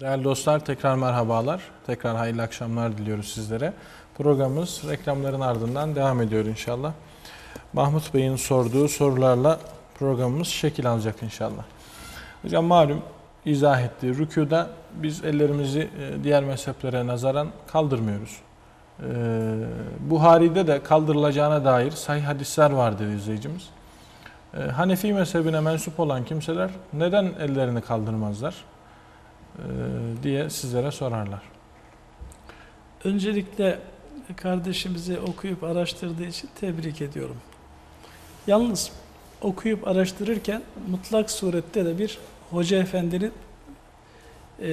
Değerli dostlar tekrar merhabalar. Tekrar hayırlı akşamlar diliyoruz sizlere. Programımız reklamların ardından devam ediyor inşallah. Mahmut Bey'in sorduğu sorularla programımız şekil alacak inşallah. Hocam malum izah etti. Rükuda biz ellerimizi e, diğer mezheplere nazaran kaldırmıyoruz. Ee, Buhari'de de kaldırılacağına dair sahih hadisler var dedi izleyicimiz. Ee, Hanefi mezhebine mensup olan kimseler neden ellerini kaldırmazlar? Ee, diye sizlere sorarlar. Öncelikle kardeşimizi okuyup araştırdığı için tebrik ediyorum. Yalnız okuyup araştırırken mutlak surette de bir hoca efendinin e,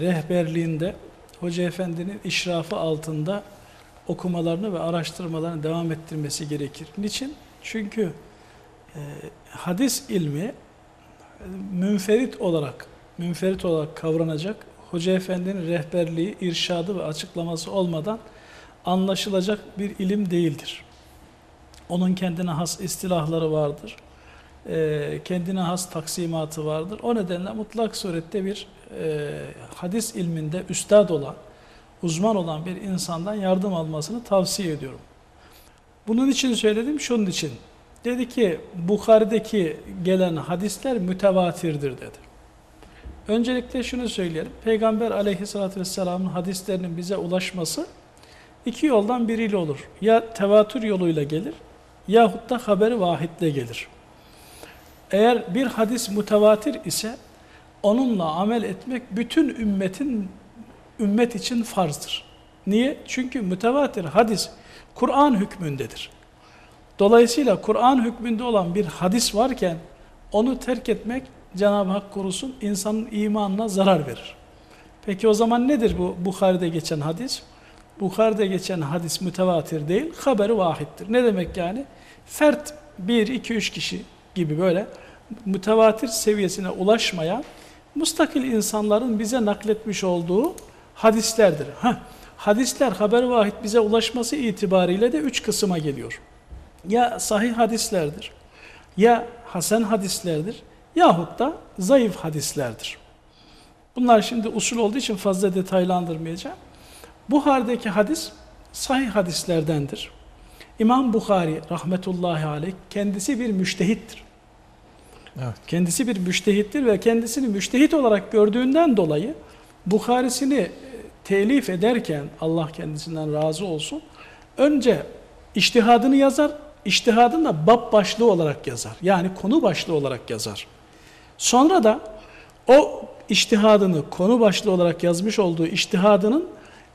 rehberliğinde, hoca efendinin işrafı altında okumalarını ve araştırmalarını devam ettirmesi gerekir. Niçin? Çünkü e, hadis ilmi e, münferit olarak münferit olarak kavranacak Hoca Efendi'nin rehberliği, irşadı ve açıklaması olmadan anlaşılacak bir ilim değildir. Onun kendine has istilahları vardır. E, kendine has taksimatı vardır. O nedenle mutlak surette bir e, hadis ilminde üstad olan, uzman olan bir insandan yardım almasını tavsiye ediyorum. Bunun için söyledim, şunun için. Dedi ki Bukhari'deki gelen hadisler mütevatirdir dedi. Öncelikle şunu söyleyelim. Peygamber aleyhissalatü vesselamın hadislerinin bize ulaşması iki yoldan biriyle olur. Ya tevatür yoluyla gelir yahut da haberi vahitle gelir. Eğer bir hadis mütevatir ise onunla amel etmek bütün ümmetin ümmet için farzdır. Niye? Çünkü mütevatir hadis Kur'an hükmündedir. Dolayısıyla Kur'an hükmünde olan bir hadis varken onu terk etmek Cenab-ı Hak korusun insanın imanına zarar verir. Peki o zaman nedir bu Bukhari'de geçen hadis? Bukhari'de geçen hadis mütevatir değil, haberi vahittir. Ne demek yani? Fert 1, 2, 3 kişi gibi böyle mütevatir seviyesine ulaşmayan mustakil insanların bize nakletmiş olduğu hadislerdir. Heh, hadisler haber vahid bize ulaşması itibariyle de üç kısma geliyor. Ya sahih hadislerdir, ya hasen hadislerdir, yahut da zayıf hadislerdir. Bunlar şimdi usul olduğu için fazla detaylandırmayacağım. Buhari'deki hadis sahih hadislerdendir. İmam Bukhari rahmetullahi aleyh kendisi bir müştehittir. Evet. Kendisi bir müştehittir ve kendisini müştehit olarak gördüğünden dolayı Bukhari'sini e, telif ederken Allah kendisinden razı olsun önce iştihadını yazar, iştihadını da bab başlığı olarak yazar. Yani konu başlığı olarak yazar. Sonra da o iştihadını konu başlığı olarak yazmış olduğu iştihadının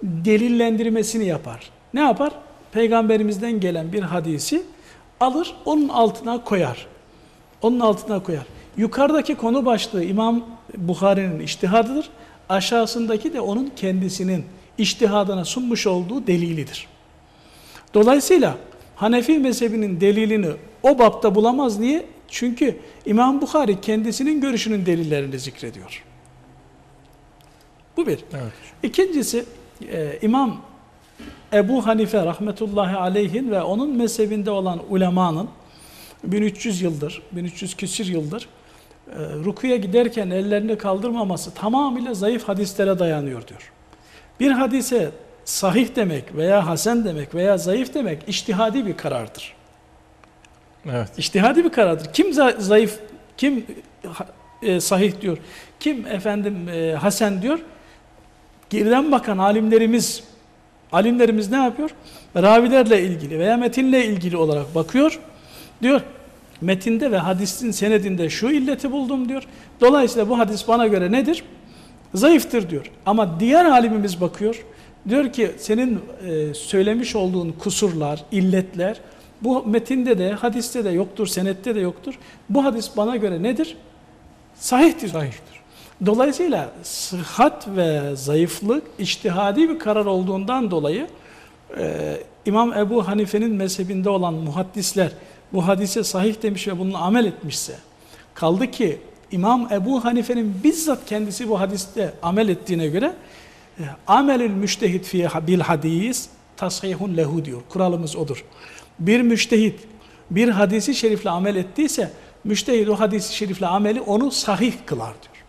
delillendirmesini yapar. Ne yapar? Peygamberimizden gelen bir hadisi alır, onun altına koyar. Onun altına koyar. Yukarıdaki konu başlığı İmam Bukhari'nin iştihadıdır. Aşağısındaki de onun kendisinin iştihadına sunmuş olduğu delilidir. Dolayısıyla Hanefi mezhebinin delilini o bapta bulamaz. Niye? Çünkü İmam Bukhari kendisinin görüşünün delillerini zikrediyor. Bu bir. Evet. İkincisi e, İmam Ebu Hanife rahmetullahi aleyhin ve onun mezhebinde olan ulemanın 1300 yıldır, 1300 küsür yıldır e, rukuya giderken ellerini kaldırmaması tamamıyla zayıf hadislere dayanıyor diyor. Bir hadise sahih demek veya hasen demek veya zayıf demek iştihadi bir karardır. Evet. İçtihadi bir karardır. Kim zayıf, kim e, sahih diyor, kim efendim e, hasen diyor. Geriden bakan alimlerimiz, alimlerimiz ne yapıyor? Ravilerle ilgili veya metinle ilgili olarak bakıyor. Diyor, metinde ve hadisin senedinde şu illeti buldum diyor. Dolayısıyla bu hadis bana göre nedir? Zayıftır diyor. Ama diğer alimimiz bakıyor. Diyor ki senin e, söylemiş olduğun kusurlar, illetler bu metinde de, hadiste de yoktur, senette de yoktur. Bu hadis bana göre nedir? Sahihtir. Sahihtir. Dolayısıyla sıhhat ve zayıflık içtihadi bir karar olduğundan dolayı e, İmam Ebu Hanife'nin mezhebinde olan muhaddisler bu hadise sahih demiş ve bununla amel etmişse kaldı ki İmam Ebu Hanife'nin bizzat kendisi bu hadiste amel ettiğine göre e, amelül müştehid fi bil hadis tasihun lehu diyor. Kuralımız odur. Bir müştehit bir hadisi şerifle amel ettiyse müştehid o hadisi şerifle ameli onu sahih kılar diyor.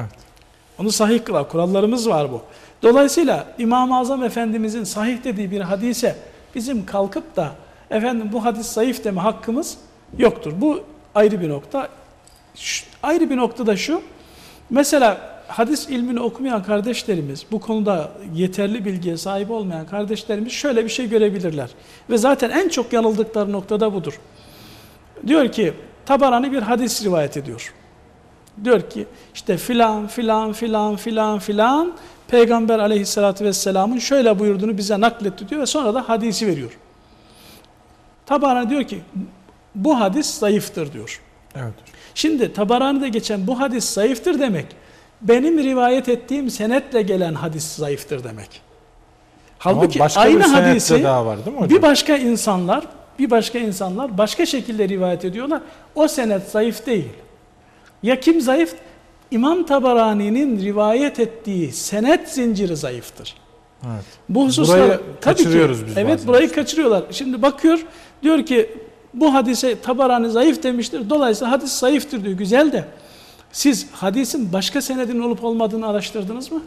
Evet. Onu sahih kılar. Kurallarımız var bu. Dolayısıyla İmam-ı Azam Efendimizin sahih dediği bir hadise bizim kalkıp da efendim bu hadis zayıf deme hakkımız yoktur. Bu ayrı bir nokta. Şu- ayrı bir nokta da şu. Mesela hadis ilmini okumayan kardeşlerimiz, bu konuda yeterli bilgiye sahip olmayan kardeşlerimiz şöyle bir şey görebilirler. Ve zaten en çok yanıldıkları noktada budur. Diyor ki Tabarani bir hadis rivayet ediyor. Diyor ki işte filan filan filan filan filan Peygamber aleyhissalatü vesselamın şöyle buyurduğunu bize nakletti diyor ve sonra da hadisi veriyor. Tabarani diyor ki bu hadis zayıftır diyor. Evet. Şimdi Tabarani'de geçen bu hadis zayıftır demek. Benim rivayet ettiğim senetle gelen hadis zayıftır demek. Halbuki aynı hadisi daha var değil mi hocam? bir başka insanlar bir başka insanlar başka şekilde rivayet ediyorlar. O senet zayıf değil. Ya kim zayıf? İmam Tabarani'nin rivayet ettiği senet zinciri zayıftır. Evet. Bu hususlar Burayı tabii ki- kaçırıyoruz biz Evet bazen. burayı kaçırıyorlar. Şimdi bakıyor diyor ki bu hadise Tabarani zayıf demiştir. Dolayısıyla hadis zayıftır diyor. Güzel de siz hadisin başka senedinin olup olmadığını araştırdınız mı?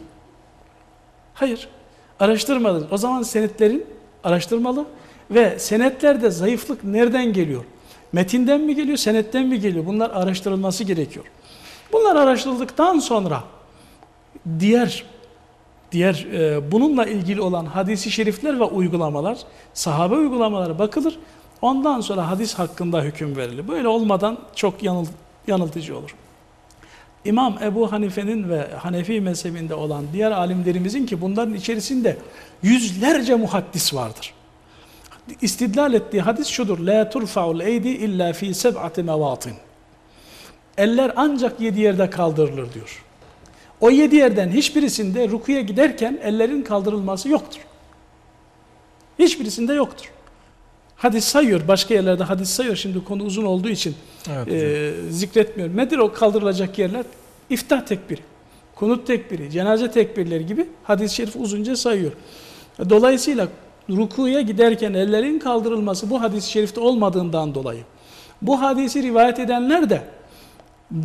Hayır. Araştırmadınız. O zaman senetlerin araştırmalı ve senetlerde zayıflık nereden geliyor? Metinden mi geliyor, senetten mi geliyor? Bunlar araştırılması gerekiyor. Bunlar araştırıldıktan sonra diğer diğer e, bununla ilgili olan hadisi şerifler ve uygulamalar, sahabe uygulamaları bakılır. Ondan sonra hadis hakkında hüküm verilir. Böyle olmadan çok yanıl, yanıltıcı olur. İmam Ebu Hanife'nin ve Hanefi mezhebinde olan diğer alimlerimizin ki bunların içerisinde yüzlerce muhaddis vardır. İstidlal ettiği hadis şudur. La turfa'ul eydi illa fi seb'ati mevatin. Eller ancak yedi yerde kaldırılır diyor. O yedi yerden hiçbirisinde rukuya giderken ellerin kaldırılması yoktur. Hiçbirisinde yoktur. Hadis sayıyor, başka yerlerde hadis sayıyor. Şimdi konu uzun olduğu için Evet e, zikretmiyorum. Nedir o kaldırılacak yerler? İftah tekbiri, kunut tekbiri, cenaze tekbirleri gibi hadis-i şerif uzunca sayıyor. Dolayısıyla rukuya giderken ellerin kaldırılması bu hadis-i şerifte olmadığından dolayı bu hadisi rivayet edenler de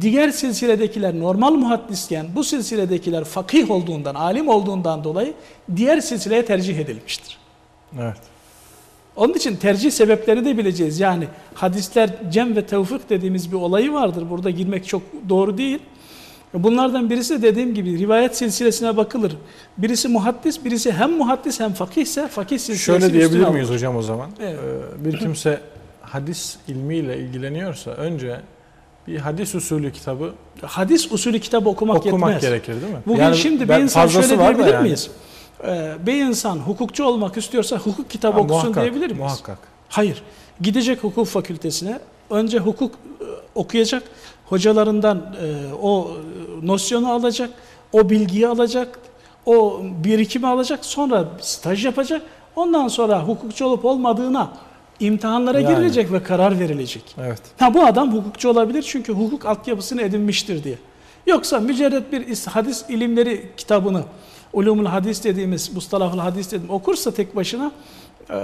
diğer silsiledekiler normal muhaddisken bu silsiledekiler fakih olduğundan, alim olduğundan dolayı diğer silsileye tercih edilmiştir. Evet. Onun için tercih sebeplerini de bileceğiz. Yani hadisler cem ve tevfik dediğimiz bir olayı vardır. Burada girmek çok doğru değil. Bunlardan birisi de dediğim gibi rivayet silsilesine bakılır. Birisi muhaddis, birisi hem muhaddis hem fakihse fakih silsilesi Şöyle diyebilir alır. miyiz hocam o zaman? Evet. Ee, bir kimse hadis ilmiyle ilgileniyorsa önce bir hadis usulü kitabı Hadis usulü kitabı okumak, okumak yetmez. gerekir değil mi? Bugün Yani şimdi bir insan şöyle diyebilir yani. miyiz? Ee, bir insan hukukçu olmak istiyorsa hukuk kitabı Ha, okusun muhakkak, diyebilir miyiz? Muhakkak. Hayır. Gidecek hukuk fakültesine önce hukuk e, okuyacak. Hocalarından e, o e, nosyonu alacak. O bilgiyi alacak. O birikimi alacak. Sonra staj yapacak. Ondan sonra hukukçu olup olmadığına imtihanlara Yani. girilecek ve karar verilecek. Evet. Ha bu adam hukukçu olabilir çünkü hukuk altyapısını edinmiştir diye. Yoksa mücerret bir is- hadis ilimleri kitabını, ulumul hadis dediğimiz, mustalahul hadis dediğimiz okursa tek başına e,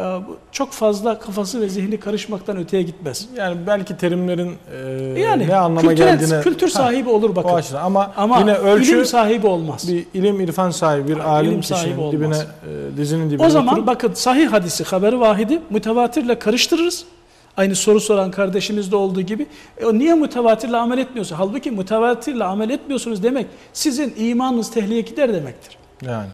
çok fazla kafası ve zihni karışmaktan öteye gitmez. Yani belki terimlerin e, Yani ne anlama kültürel- geldiğine kültür Ha, sahibi olur o bakın. açıdan ama, Ama yine ölçü ilim sahibi olmaz. bir ilim irfan sahibi bir Ha, alim ilim sahibi olmaz. dibine e, dizinin dibine O zaman oturup- bakın sahih hadisi, haberi vahidi mütevatirle karıştırırız. Aynı soru soran kardeşimizde olduğu gibi. E, niye mütevatirle amel etmiyorsun? Halbuki mütevatirle amel etmiyorsunuz demek sizin imanınız tehlikeye gider demektir. Yani